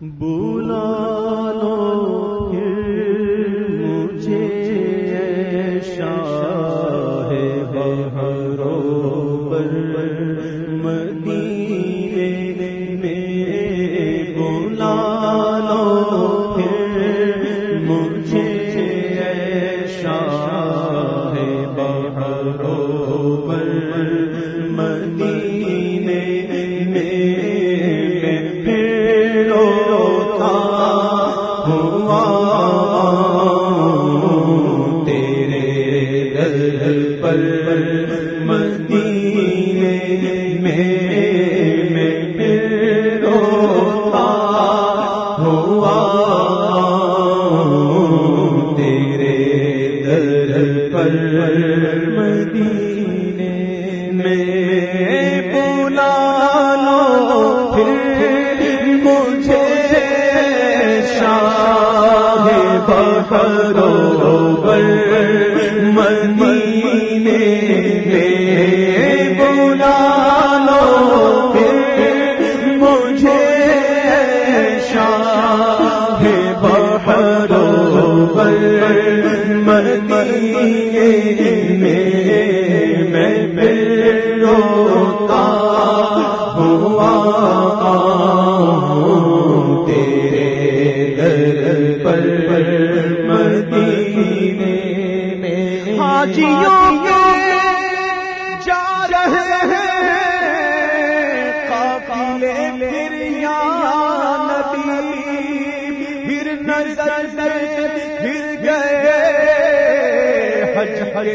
بولا لو پھر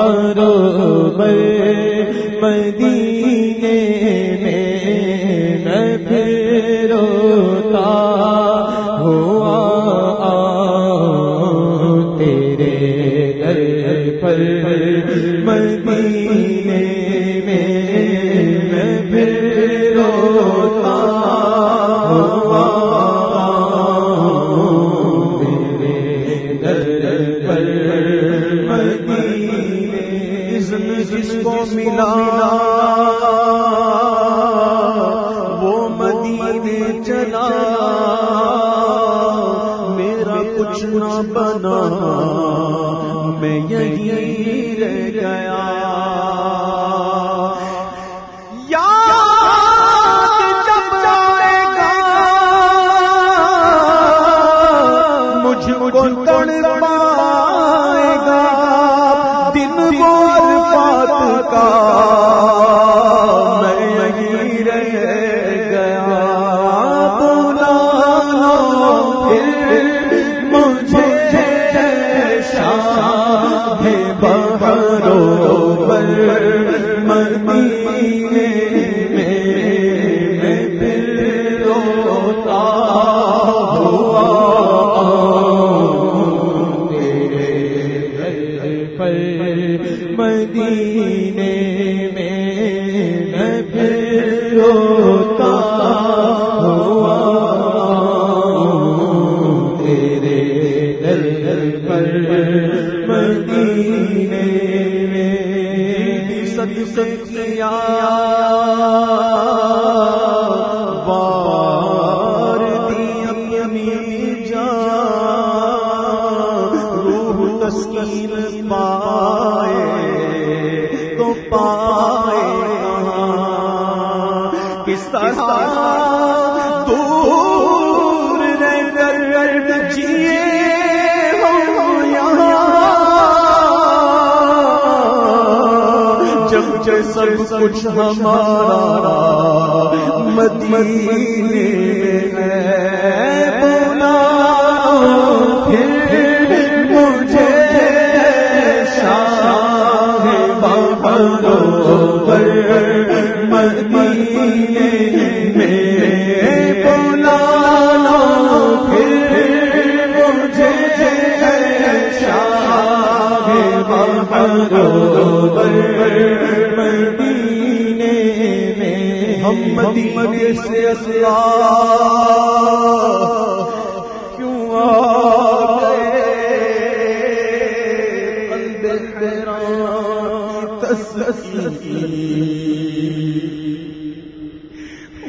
ہر محمد چلا میرا کچھ نہ بنا میں یہی رہ گیا۔ پائے تو پائے کس طرح دور سب کچھ ہمارا مدینے ہے۔ بولا پھر مجھے شاہ بابا مدینے میں بولا مدینے سے اسلا کیوں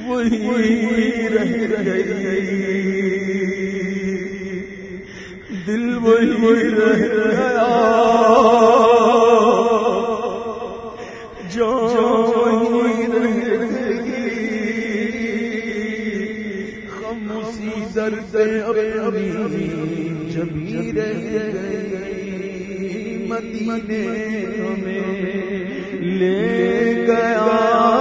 وہی دل وہی رہ گیا جو وہی رہ گئی ہم اسی درد اپنی جبھی رہ گئی مدینے ہمیں لے گیا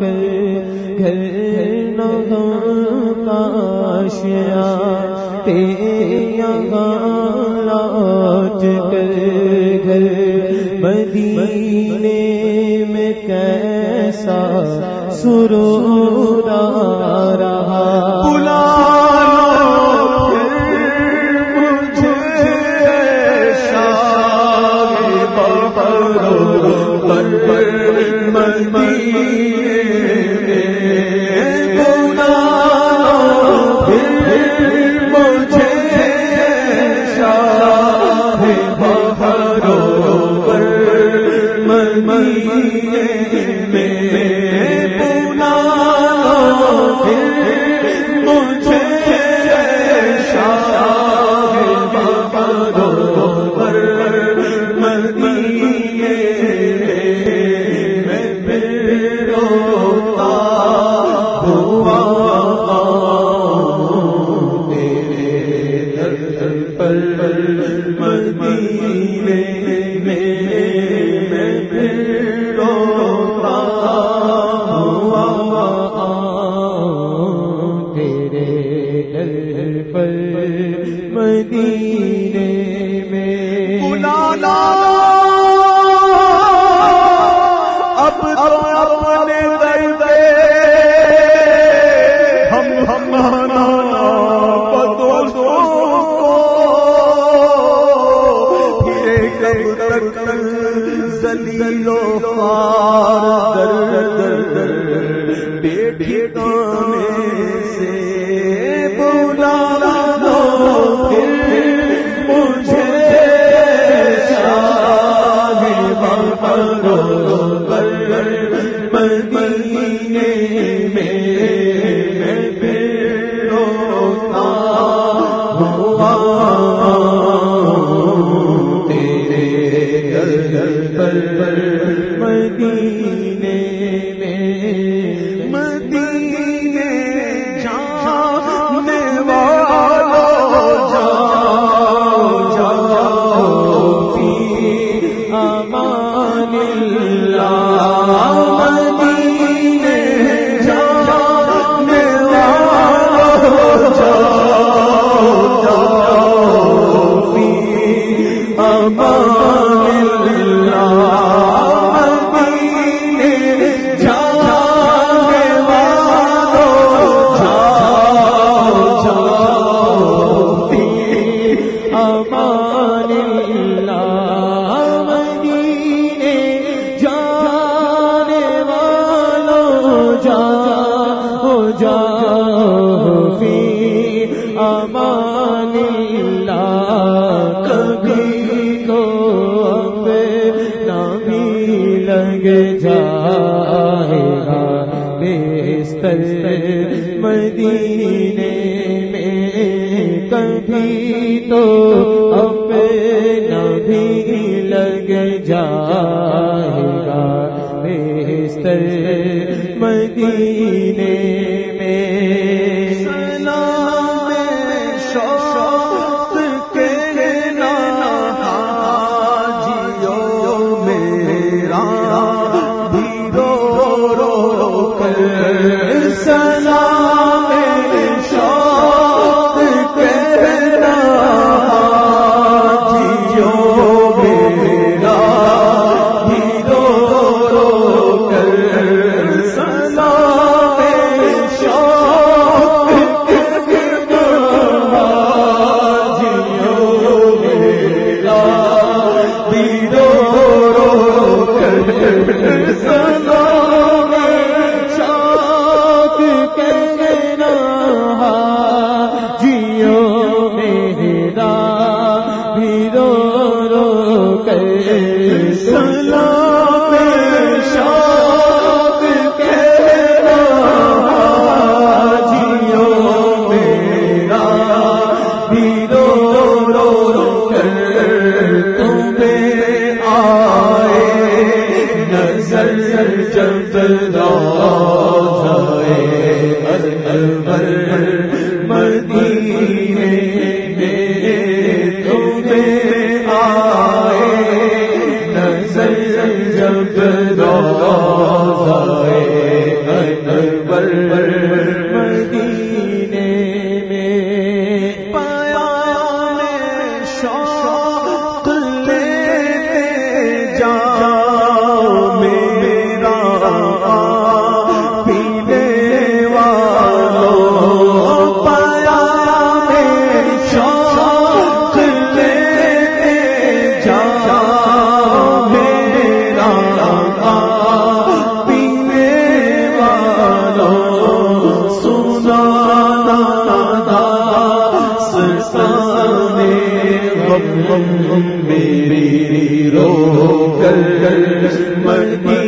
کر گھر نگا شیا تیرا کر گھر مدینے میں کیسا سرو رہا۔ پر اللہ تو اپنا بھی لگ جائے گا۔ مدینے جب رو کر مرنی